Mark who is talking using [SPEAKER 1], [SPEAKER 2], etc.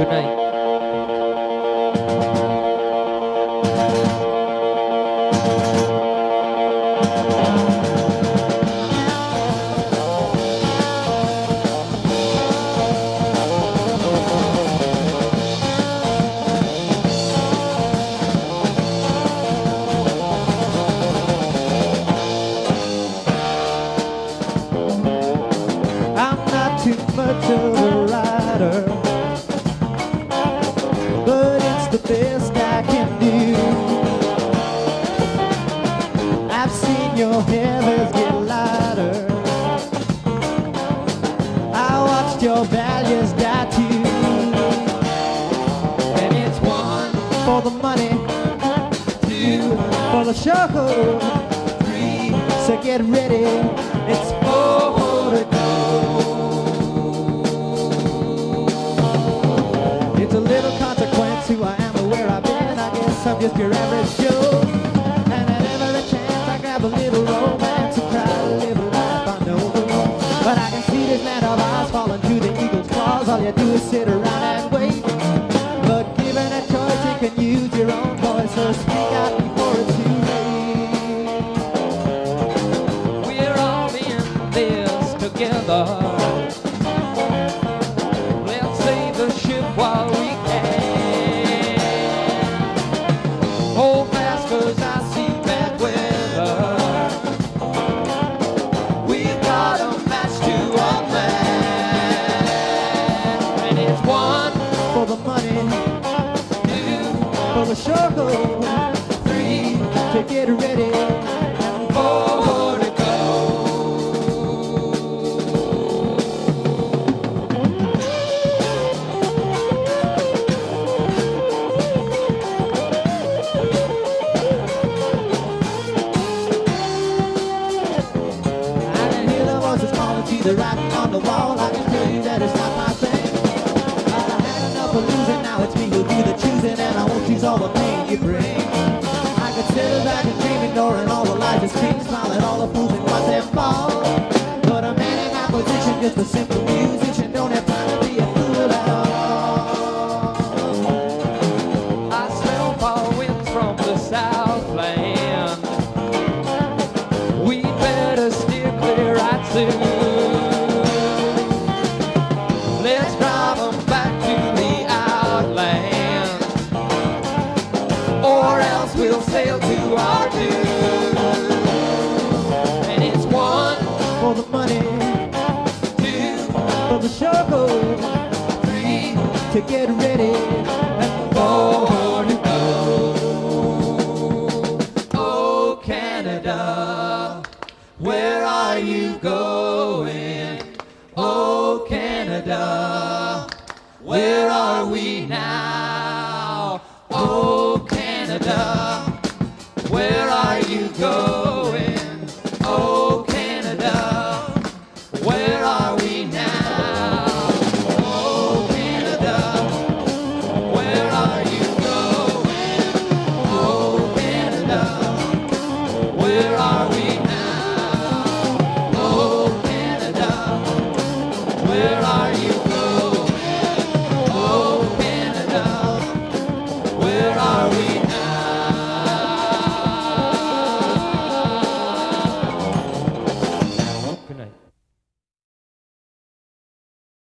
[SPEAKER 1] Good night.
[SPEAKER 2] I'm not too much of a writer, heavens get lighter. I watched your values die too. And it's one for the money, two for the show, three. So get ready, it's four to go. It's a little consequence who I am or where I've been. I guess I'm just your average All you do is sit around and wait. For the show,
[SPEAKER 1] three,
[SPEAKER 2] to get ready.
[SPEAKER 1] four to go.
[SPEAKER 2] I can hear the voices calling to the and all the lies that scream, smiling all the fools and watch them fall. But a man in my position, just a simple musician, don't have time to be a fool at all.
[SPEAKER 1] I smell fall winds from the southland. We better steer clear right soon. Let's drive 'em back to
[SPEAKER 2] get ready and born
[SPEAKER 1] to go. Oh, Canada, where are you going? Oh, Canada, where are we now? Oh, Canada, where are you going?